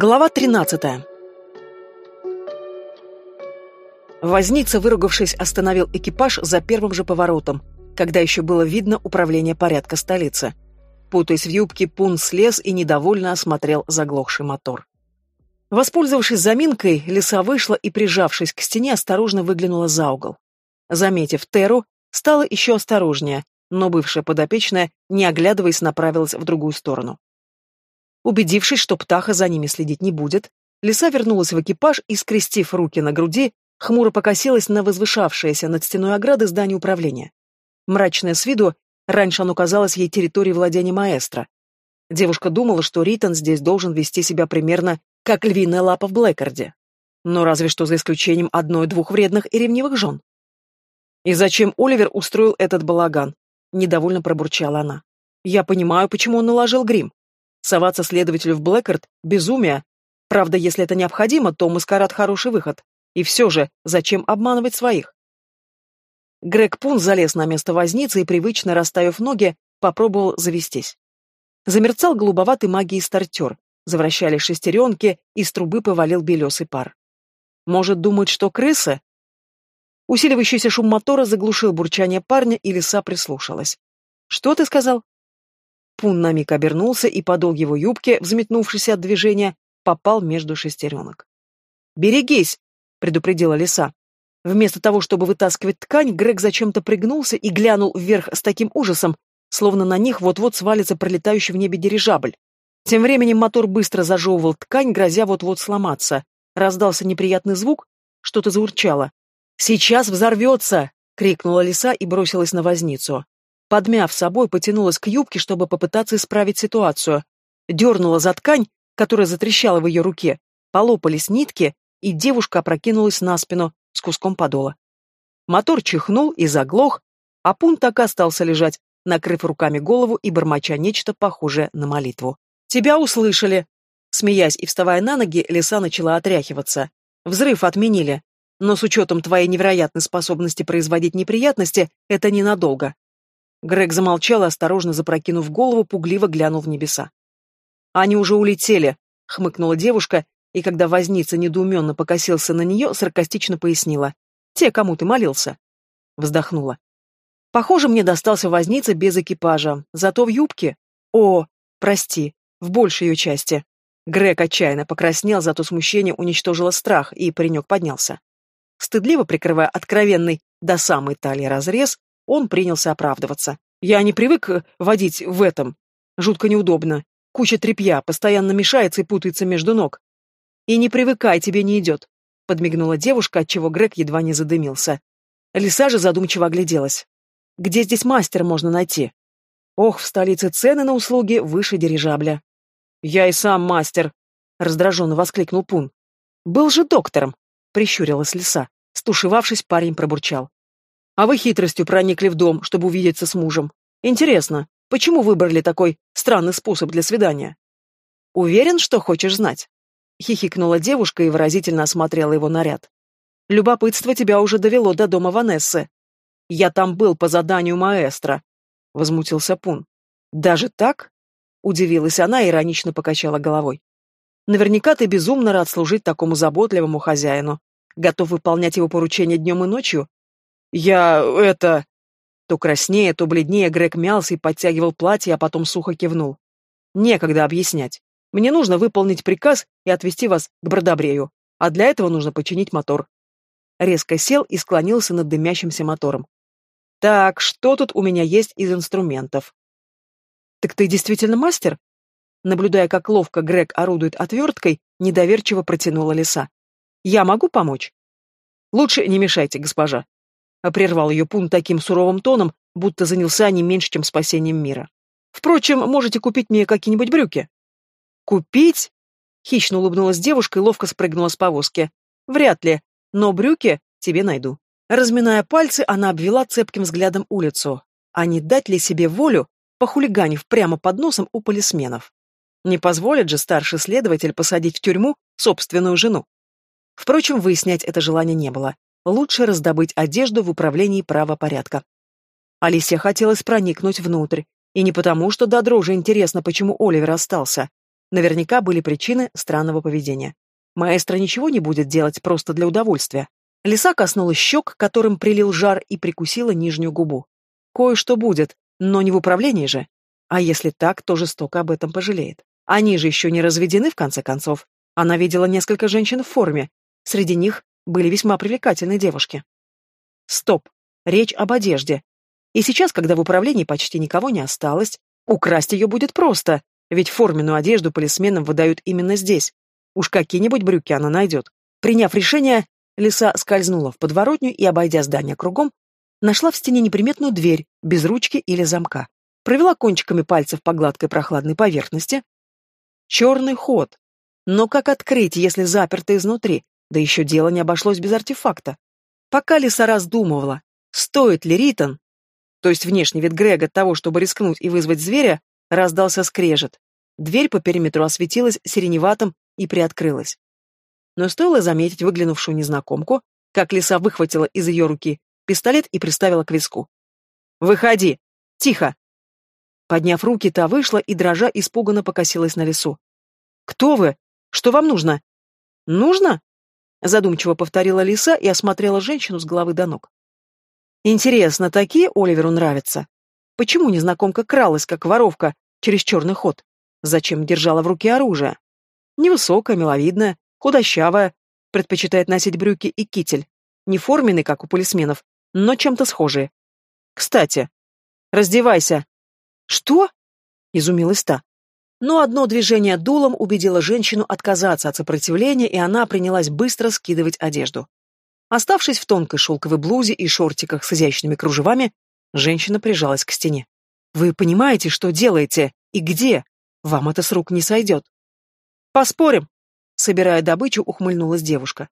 Глава 13. Возница, выругавшись, остановил экипаж за первым же поворотом, когда еще было видно управление порядка столицы. Путаясь в юбке, Пун слез и недовольно осмотрел заглохший мотор. Воспользовавшись заминкой, лиса вышла и, прижавшись к стене, осторожно выглянула за угол. Заметив Теру, стала еще осторожнее, но бывшая подопечная, не оглядываясь, направилась в другую сторону. Убедившись, что птаха за ними следить не будет, лиса вернулась в экипаж и, скрестив руки на груди, хмуро покосилась на возвышавшееся над стеной ограды здание управления. Мрачное с виду, раньше оно казалось ей территорией владения маэстро. Девушка думала, что Ритон здесь должен вести себя примерно как львиная лапа в Блэкарде. Но разве что за исключением одной-двух вредных и ревнивых жен. «И зачем Оливер устроил этот балаган?» — недовольно пробурчала она. «Я понимаю, почему он наложил грим. Соваться следователю в Блэкард — безумие. Правда, если это необходимо, то маскарад — хороший выход. И все же, зачем обманывать своих? Грег Пун залез на место возницы и, привычно расставив ноги, попробовал завестись. Замерцал голубоватый магией стартер, завращали шестеренки, из трубы повалил белесый пар. Может, думать, что крысы? Усиливающийся шум мотора заглушил бурчание парня, и лиса прислушалась. «Что ты сказал?» Пун на миг обернулся, и подол его юбки, взметнувшийся от движения, попал между шестеренок. «Берегись!» — предупредила лиса. Вместо того, чтобы вытаскивать ткань, Грег зачем-то пригнулся и глянул вверх с таким ужасом, словно на них вот-вот свалится пролетающий в небе дирижабль. Тем временем мотор быстро зажевывал ткань, грозя вот-вот сломаться. Раздался неприятный звук, что-то заурчало. «Сейчас взорвется!» — крикнула лиса и бросилась на возницу. Подмяв собой, потянулась к юбке, чтобы попытаться исправить ситуацию. Дернула за ткань, которая затрещала в ее руке. Полопались нитки, и девушка опрокинулась на спину с куском подола. Мотор чихнул и заглох, а Пун так остался лежать, накрыв руками голову и бормоча нечто похожее на молитву. «Тебя услышали!» Смеясь и вставая на ноги, лиса начала отряхиваться. «Взрыв отменили. Но с учетом твоей невероятной способности производить неприятности, это ненадолго. Грег замолчал, осторожно запрокинув голову, пугливо глянул в небеса. «Они уже улетели», — хмыкнула девушка, и когда возница недоуменно покосился на нее, саркастично пояснила. «Те, кому ты молился». Вздохнула. «Похоже, мне достался возница без экипажа, зато в юбке. О, прости, в большей ее части». Грег отчаянно покраснел, зато смущение уничтожило страх, и паренек поднялся. Стыдливо прикрывая откровенный до самой талии разрез, он принялся оправдываться. «Я не привык э, водить в этом. Жутко неудобно. Куча тряпья, постоянно мешается и путается между ног. И не привыкай, тебе не идет», — подмигнула девушка, отчего Грег едва не задымился. Лиса же задумчиво огляделась. «Где здесь мастер можно найти?» «Ох, в столице цены на услуги выше дирижабля». «Я и сам мастер», — раздраженно воскликнул Пун. «Был же доктором», — прищурилась лиса. Стушевавшись, парень пробурчал. А вы хитростью проникли в дом, чтобы увидеться с мужем. Интересно, почему выбрали такой странный способ для свидания? Уверен, что хочешь знать? Хихикнула девушка и выразительно осмотрела его наряд. Любопытство тебя уже довело до дома Ванессы. Я там был по заданию маэстро, возмутился Пун. Даже так? Удивилась она и иронично покачала головой. Наверняка ты безумно рад служить такому заботливому хозяину. Готов выполнять его поручения днем и ночью? «Я... это...» То краснее, то бледнее Грег мялся и подтягивал платье, а потом сухо кивнул. «Некогда объяснять. Мне нужно выполнить приказ и отвезти вас к Бродобрею, а для этого нужно починить мотор». Резко сел и склонился над дымящимся мотором. «Так, что тут у меня есть из инструментов?» «Так ты действительно мастер?» Наблюдая, как ловко Грег орудует отверткой, недоверчиво протянула лиса. «Я могу помочь?» «Лучше не мешайте, госпожа. А прервал ее Пун таким суровым тоном, будто занялся не меньше, чем спасением мира. Впрочем, можете купить мне какие-нибудь брюки. Купить? Хищно улыбнулась девушка и ловко спрыгнула с повозки. Вряд ли, но брюки тебе найду. Разминая пальцы, она обвела цепким взглядом улицу. А не дать ли себе волю, похулиганив прямо под носом у полисменов? Не позволит же старший следователь посадить в тюрьму собственную жену. Впрочем, выяснять это желания не было лучше раздобыть одежду в управлении правопорядка. Алисе хотелось проникнуть внутрь, и не потому, что до дрожи интересно, почему Оливер остался. Наверняка были причины странного поведения. Маэстро ничего не будет делать просто для удовольствия. Лиса коснулась щек, которым прилил жар, и прикусила нижнюю губу. Кое-что будет, но не в управлении же. А если так, то жестоко об этом пожалеет. Они же еще не разведены, в конце концов. Она видела несколько женщин в форме. Среди них были весьма привлекательные девушки. Стоп. Речь об одежде. И сейчас, когда в управлении почти никого не осталось, украсть ее будет просто, ведь форменную одежду полисменам выдают именно здесь. Уж какие-нибудь брюки она найдет. Приняв решение, Лиса скользнула в подворотню и, обойдя здание кругом, нашла в стене неприметную дверь, без ручки или замка. Провела кончиками пальцев по гладкой прохладной поверхности. Черный ход. Но как открыть, если заперто изнутри? Да еще дело не обошлось без артефакта. Пока Лиса раздумывала, стоит ли Ритон, то есть внешний вид Грега того, чтобы рискнуть и вызвать зверя, раздался скрежет. Дверь по периметру осветилась сиреневатым и приоткрылась. Но стоило заметить выглянувшую незнакомку, как лиса выхватила из ее руки пистолет и приставила к виску. «Выходи! Тихо!» Подняв руки, та вышла и, дрожа, испуганно покосилась на лесу. «Кто вы? Что вам нужно?» «Нужно?» Задумчиво повторила лиса и осмотрела женщину с головы до ног. «Интересно, такие Оливеру нравятся? Почему незнакомка кралась, как воровка, через черный ход? Зачем держала в руке оружие? Невысокая, миловидная, Худощавая, предпочитает носить брюки и китель. Не форменный, как у полисменов, но чем-то схожие. Кстати, раздевайся. Что? Изумилась та. Но одно движение дулом убедило женщину отказаться от сопротивления, и она принялась быстро скидывать одежду. Оставшись в тонкой шелковой блузе и шортиках с изящными кружевами, женщина прижалась к стене. «Вы понимаете, что делаете? И где? Вам это с рук не сойдет». «Поспорим», Собирая добычу, ухмыльнулась девушка.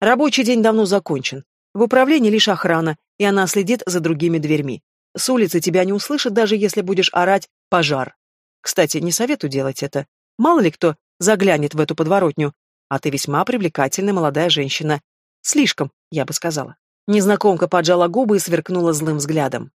Рабочий день давно закончен. В управлении лишь охрана, и она следит за другими дверьми. С улицы тебя не услышат, даже если будешь орать «пожар». Кстати, не советую делать это. Мало ли кто заглянет в эту подворотню. А ты весьма привлекательная молодая женщина. Слишком, я бы сказала. Незнакомка поджала губы и сверкнула злым взглядом.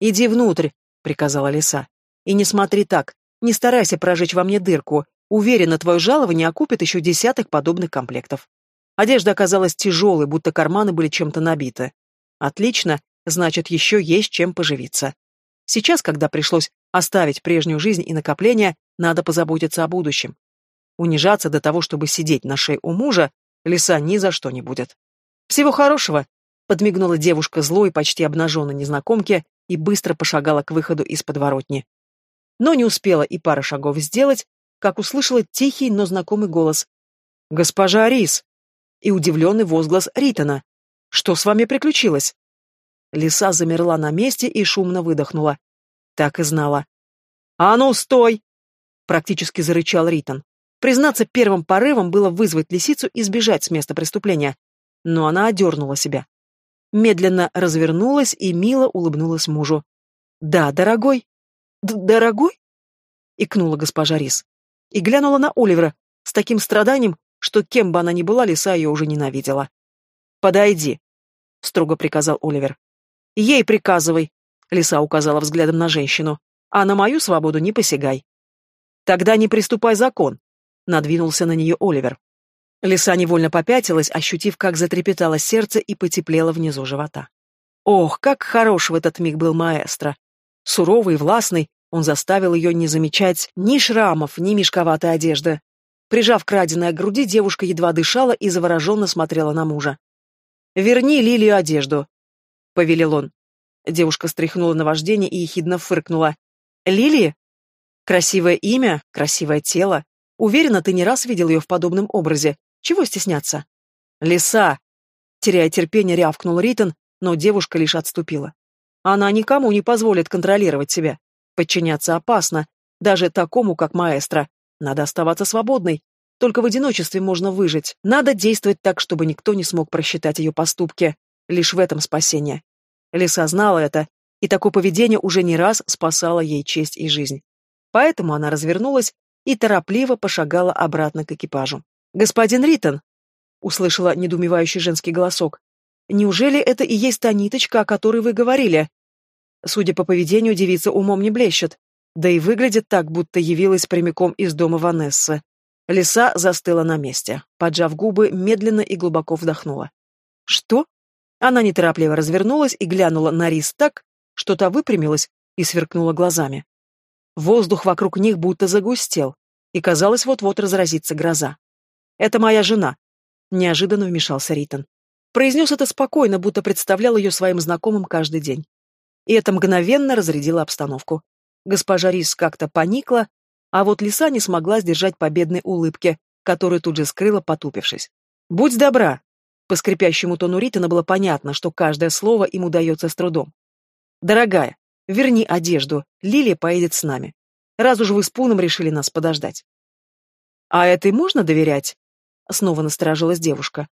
«Иди внутрь», — приказала лиса. «И не смотри так. Не старайся прожечь во мне дырку. Уверена, твое жалование окупит еще десяток подобных комплектов. Одежда оказалась тяжелой, будто карманы были чем-то набиты. Отлично, значит, еще есть чем поживиться. Сейчас, когда пришлось оставить прежнюю жизнь и накопления, надо позаботиться о будущем. Унижаться до того, чтобы сидеть на шее у мужа, лиса ни за что не будет. «Всего хорошего!» — подмигнула девушка злой, почти обнаженной незнакомке и быстро пошагала к выходу из подворотни. Но не успела и пара шагов сделать, как услышала тихий, но знакомый голос. «Госпожа Арис!» и удивленный возглас Ритона. «Что с вами приключилось?» Лиса замерла на месте и шумно выдохнула. Так и знала. «А ну, стой!» — практически зарычал Ритон. Признаться, первым порывом было вызвать лисицу и сбежать с места преступления. Но она одернула себя. Медленно развернулась и мило улыбнулась мужу. «Да, дорогой». Д «Дорогой?» — икнула госпожа Рис и глянула на Оливера с таким страданием, что кем бы она ни была, лиса ее уже ненавидела. «Подойди», — строго приказал Оливер. «Ей приказывай», — лиса указала взглядом на женщину, «а на мою свободу не посягай». «Тогда не приступай закон», — надвинулся на нее Оливер. Лиса невольно попятилась, ощутив, как затрепетало сердце и потеплело внизу живота. Ох, как хорош в этот миг был маэстро! Суровый и властный, он заставил ее не замечать ни шрамов, ни мешковатой одежды. Прижав краденое к груди, девушка едва дышала и завороженно смотрела на мужа. «Верни Лилию одежду», — повелел он. Девушка стряхнула на вождение и ехидно фыркнула. «Лилии? Красивое имя, красивое тело. Уверена, ты не раз видел ее в подобном образе. Чего стесняться?» «Лиса!» Теряя терпение, рявкнул Ритон, но девушка лишь отступила. «Она никому не позволит контролировать себя. Подчиняться опасно, даже такому, как маэстро. Надо оставаться свободной. Только в одиночестве можно выжить. Надо действовать так, чтобы никто не смог просчитать ее поступки. Лишь в этом спасение. Лиса знала это, и такое поведение уже не раз спасало ей честь и жизнь. Поэтому она развернулась и торопливо пошагала обратно к экипажу. «Господин Риттон!» — услышала недоумевающий женский голосок. «Неужели это и есть та ниточка, о которой вы говорили?» Судя по поведению, девица умом не блещет. Да и выглядит так, будто явилась прямиком из дома Ванессы. Лиса застыла на месте, поджав губы, медленно и глубоко вдохнула. «Что?» Она неторопливо развернулась и глянула на рис так, что та выпрямилась и сверкнула глазами. Воздух вокруг них будто загустел, и казалось, вот-вот разразится гроза. «Это моя жена», — неожиданно вмешался Ритон. Произнес это спокойно, будто представлял ее своим знакомым каждый день. И это мгновенно разрядило обстановку. Госпожа Рис как-то поникла, а вот лиса не смогла сдержать победной улыбки, которую тут же скрыла, потупившись. «Будь добра!» По скрипящему тону Ритона было понятно, что каждое слово им удается с трудом. «Дорогая, верни одежду, Лилия поедет с нами. Раз уж вы с Пуном решили нас подождать». «А этой можно доверять?» Снова насторожилась девушка.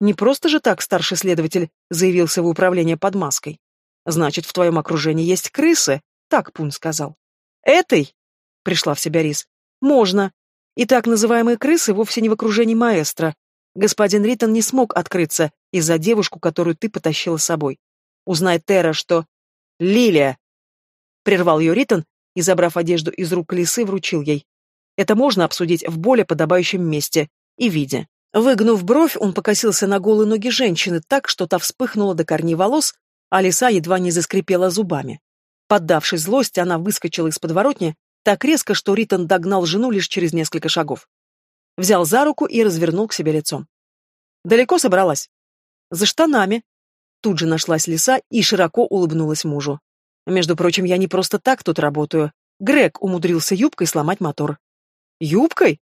«Не просто же так старший следователь заявился в управление под маской. Значит, в твоем окружении есть крысы?» Так Пун сказал. «Этой?» Пришла в себя Рис. Можно. И так называемые крысы вовсе не в окружении маэстро. Господин Риттон не смог открыться из-за девушку, которую ты потащила с собой. Узнай Тера, что... Лилия! Прервал ее Риттон и, забрав одежду из рук лисы, вручил ей. Это можно обсудить в более подобающем месте и виде. Выгнув бровь, он покосился на голые ноги женщины так, что та вспыхнула до корней волос, а лиса едва не заскрипела зубами. Поддавшись злости, она выскочила из подворотни так резко, что Ритон догнал жену лишь через несколько шагов. Взял за руку и развернул к себе лицом. «Далеко собралась?» «За штанами». Тут же нашлась лиса и широко улыбнулась мужу. «Между прочим, я не просто так тут работаю. Грег умудрился юбкой сломать мотор». «Юбкой?»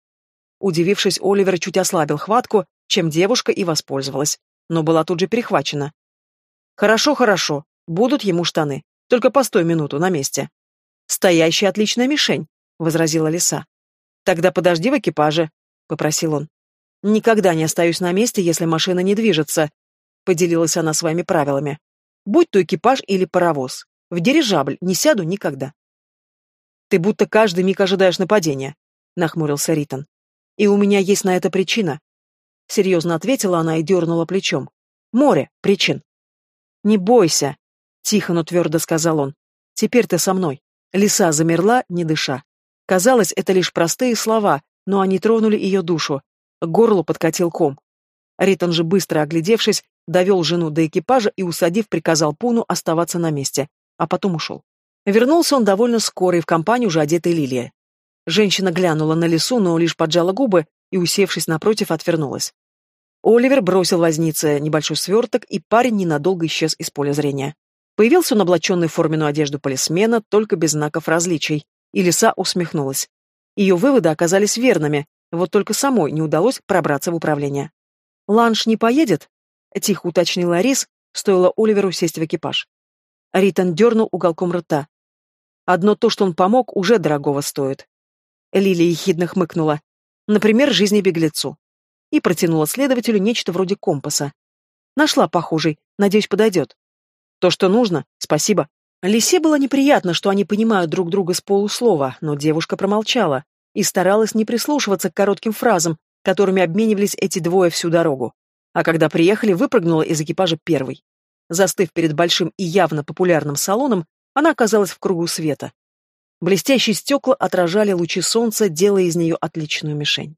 Удивившись, Оливер чуть ослабил хватку, чем девушка и воспользовалась, но была тут же перехвачена. «Хорошо, хорошо. Будут ему штаны. Только постой минуту на месте. Стоящая отличная мишень, возразила лиса. Тогда подожди в экипаже, попросил он. Никогда не остаюсь на месте, если машина не движется, поделилась она своими правилами. Будь то экипаж или паровоз. В дирижабль не сяду никогда. Ты будто каждый миг ожидаешь нападения, нахмурился Ритон. И у меня есть на это причина. Серьезно ответила она и дернула плечом. Море причин. Не бойся, тихо, но твердо сказал он. Теперь ты со мной. Лиса замерла, не дыша. Казалось, это лишь простые слова, но они тронули ее душу. К горлу подкатил ком. Ритон же, быстро оглядевшись, довел жену до экипажа и, усадив, приказал Пуну оставаться на месте, а потом ушел. Вернулся он довольно скоро и в компанию уже одетой Лилия. Женщина глянула на лесу, но лишь поджала губы и, усевшись напротив, отвернулась. Оливер бросил вознице небольшой сверток, и парень ненадолго исчез из поля зрения. Появился он облаченный в форменную одежду полисмена, только без знаков различий, и лиса усмехнулась. Ее выводы оказались верными, вот только самой не удалось пробраться в управление. «Ланш не поедет?» — тихо уточнила Рис, стоило Оливеру сесть в экипаж. Ритон дернул уголком рта. «Одно то, что он помог, уже дорогого стоит». Лилия ехидно хмыкнула. «Например, жизни беглецу». И протянула следователю нечто вроде компаса. «Нашла похожий, надеюсь, подойдет». То, что нужно, спасибо. Лисе было неприятно, что они понимают друг друга с полуслова, но девушка промолчала и старалась не прислушиваться к коротким фразам, которыми обменивались эти двое всю дорогу. А когда приехали, выпрыгнула из экипажа первой. Застыв перед большим и явно популярным салоном, она оказалась в кругу света. Блестящие стекла отражали лучи солнца, делая из нее отличную мишень.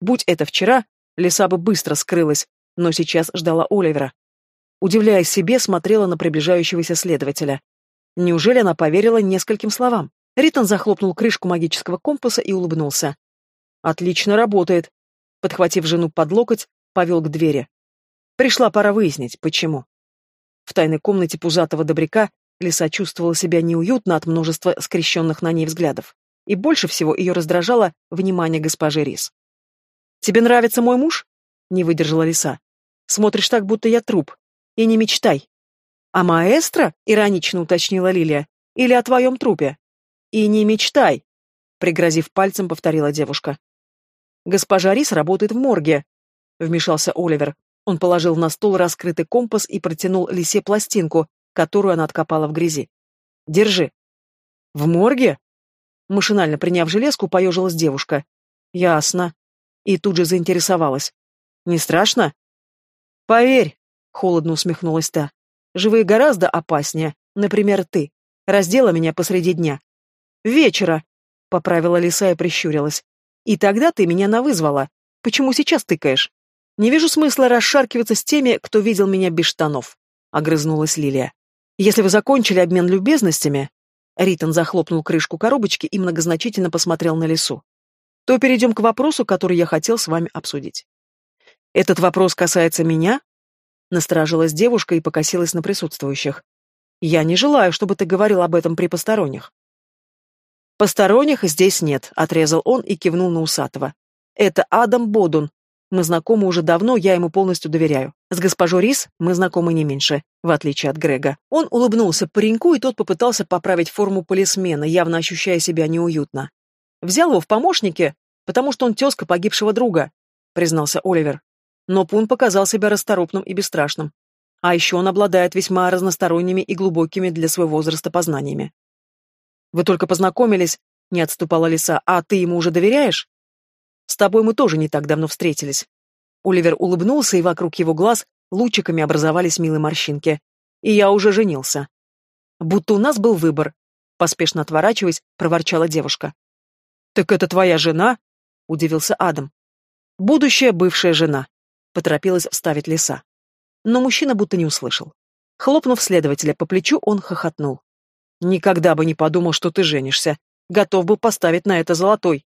Будь это вчера, лиса бы быстро скрылась, но сейчас ждала Оливера. Удивляясь себе, смотрела на приближающегося следователя. Неужели она поверила нескольким словам? Ритон захлопнул крышку магического компаса и улыбнулся. «Отлично работает», — подхватив жену под локоть, повел к двери. Пришла пора выяснить, почему. В тайной комнате пузатого добряка Лиса чувствовала себя неуютно от множества скрещенных на ней взглядов. И больше всего ее раздражало внимание госпожи Рис. «Тебе нравится мой муж?» — не выдержала Лиса. «Смотришь так, будто я труп. И не мечтай. А маэстро, иронично уточнила Лилия, или о твоем трупе? И не мечтай, пригрозив пальцем, повторила девушка. Госпожа Рис работает в морге, вмешался Оливер. Он положил на стол раскрытый компас и протянул лисе пластинку, которую она откопала в грязи. Держи. В морге? Машинально приняв железку, поежилась девушка. Ясно. И тут же заинтересовалась. Не страшно? Поверь, Холодно усмехнулась та. Живые гораздо опаснее. Например, ты. Раздела меня посреди дня. Вечера, поправила лиса и прищурилась. И тогда ты меня навызвала. Почему сейчас тыкаешь? Не вижу смысла расшаркиваться с теми, кто видел меня без штанов, огрызнулась Лилия. Если вы закончили обмен любезностями, Ритон захлопнул крышку коробочки и многозначительно посмотрел на лесу. То перейдем к вопросу, который я хотел с вами обсудить. Этот вопрос касается меня? Насторожилась девушка и покосилась на присутствующих. Я не желаю, чтобы ты говорил об этом при посторонних. Посторонних здесь нет, отрезал он и кивнул на Усатого. Это Адам Бодун, мы знакомы уже давно, я ему полностью доверяю. С госпожой Рис мы знакомы не меньше, в отличие от Грега. Он улыбнулся пареньку, и тот попытался поправить форму полисмена, явно ощущая себя неуютно. Взял его в помощники, потому что он тезка погибшего друга, признался Оливер. Но Пун показал себя расторопным и бесстрашным. А еще он обладает весьма разносторонними и глубокими для своего возраста познаниями. «Вы только познакомились», — не отступала Лиса, — «а ты ему уже доверяешь?» С тобой мы тоже не так давно встретились. Оливер улыбнулся, и вокруг его глаз лучиками образовались милые морщинки. И я уже женился. Будто у нас был выбор. Поспешно отворачиваясь, проворчала девушка. «Так это твоя жена?» — удивился Адам. «Будущая бывшая жена», — поторопилась вставить лиса. Но мужчина будто не услышал. Хлопнув следователя по плечу, он хохотнул. «Никогда бы не подумал, что ты женишься. Готов был поставить на это золотой.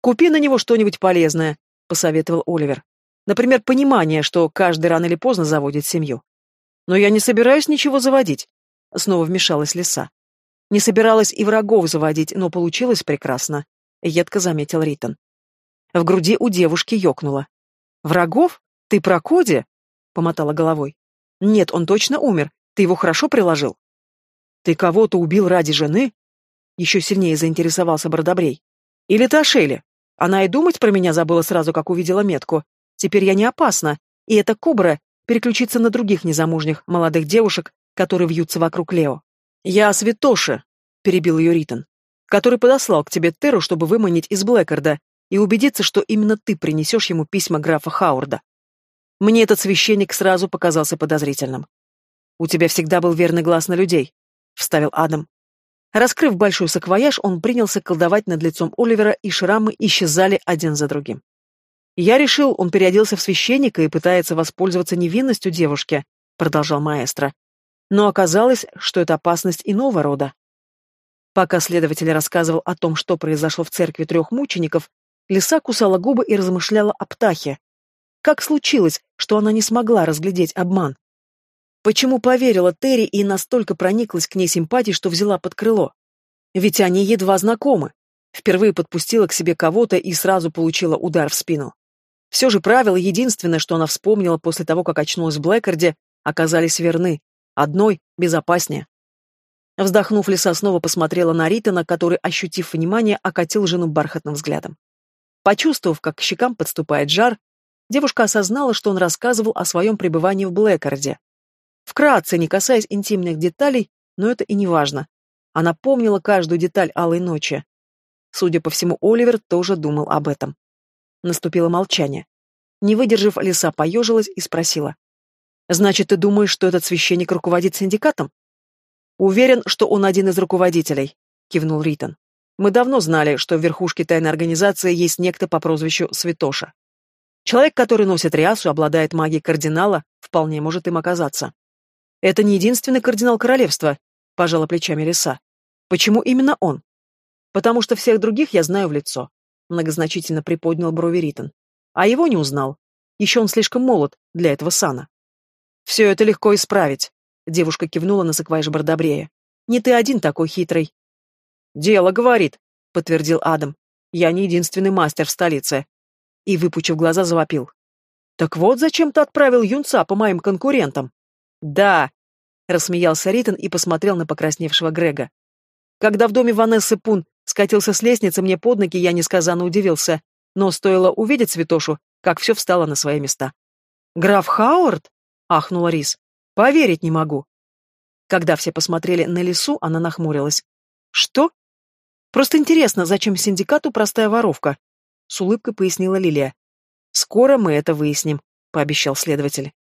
«Купи на него что-нибудь полезное», — посоветовал Оливер. «Например, понимание, что каждый рано или поздно заводит семью». «Но я не собираюсь ничего заводить», — снова вмешалась лиса. «Не собиралась и врагов заводить, но получилось прекрасно», — едко заметил Ритон. В груди у девушки ёкнуло. «Врагов? Ты про Коди?» — помотала головой. «Нет, он точно умер. Ты его хорошо приложил?» «Ты кого-то убил ради жены?» Еще сильнее заинтересовался Бродобрей. «Или ты Ашели?» Она и думать про меня забыла сразу, как увидела метку. Теперь я не опасна, и эта кобра переключится на других незамужних молодых девушек, которые вьются вокруг Лео. «Я Святоша», — перебил ее Ритон, «который подослал к тебе Терру, чтобы выманить из Блэкарда и убедиться, что именно ты принесешь ему письма графа Хаурда. Мне этот священник сразу показался подозрительным. «У тебя всегда был верный глаз на людей», — вставил Адам. Раскрыв большой саквояж, он принялся колдовать над лицом Оливера, и шрамы исчезали один за другим. «Я решил, он переоделся в священника и пытается воспользоваться невинностью девушки», — продолжал маэстро. Но оказалось, что это опасность иного рода. Пока следователь рассказывал о том, что произошло в церкви трех мучеников, лиса кусала губы и размышляла о птахе. Как случилось, что она не смогла разглядеть обман? Почему поверила Терри и настолько прониклась к ней симпатией, что взяла под крыло? Ведь они едва знакомы. Впервые подпустила к себе кого-то и сразу получила удар в спину. Все же правила, единственное, что она вспомнила после того, как очнулась в Блэкарде, оказались верны. Одной безопаснее. Вздохнув, Лиса снова посмотрела на Ритана, который, ощутив внимание, окатил жену бархатным взглядом. Почувствовав, как к щекам подступает жар, девушка осознала, что он рассказывал о своем пребывании в Блэкарде. Вкратце, не касаясь интимных деталей, но это и не важно. Она помнила каждую деталь алой ночи. Судя по всему, Оливер тоже думал об этом. Наступило молчание. Не выдержав, Лиса поежилась и спросила. «Значит, ты думаешь, что этот священник руководит синдикатом?» «Уверен, что он один из руководителей», — кивнул Ритон. «Мы давно знали, что в верхушке тайной организации есть некто по прозвищу Святоша. Человек, который носит рясу, обладает магией кардинала, вполне может им оказаться. Это не единственный кардинал королевства, пожала плечами лиса. Почему именно он? Потому что всех других я знаю в лицо, многозначительно приподнял брови Ритон. А его не узнал. Еще он слишком молод для этого сана. Все это легко исправить, девушка кивнула на саквайж Бардабрея. Не ты один такой хитрый. Дело говорит, подтвердил Адам. Я не единственный мастер в столице. И, выпучив глаза, завопил. Так вот, зачем ты отправил юнца по моим конкурентам? «Да!» — рассмеялся Ритон и посмотрел на покрасневшего Грега. Когда в доме Ванессы Пун скатился с лестницы мне под ноги, я несказанно удивился, но стоило увидеть Святошу, как все встало на свои места. «Граф Хауард?» — ахнула Рис. «Поверить не могу». Когда все посмотрели на лесу, она нахмурилась. «Что?» «Просто интересно, зачем синдикату простая воровка?» — с улыбкой пояснила Лилия. «Скоро мы это выясним», — пообещал следователь.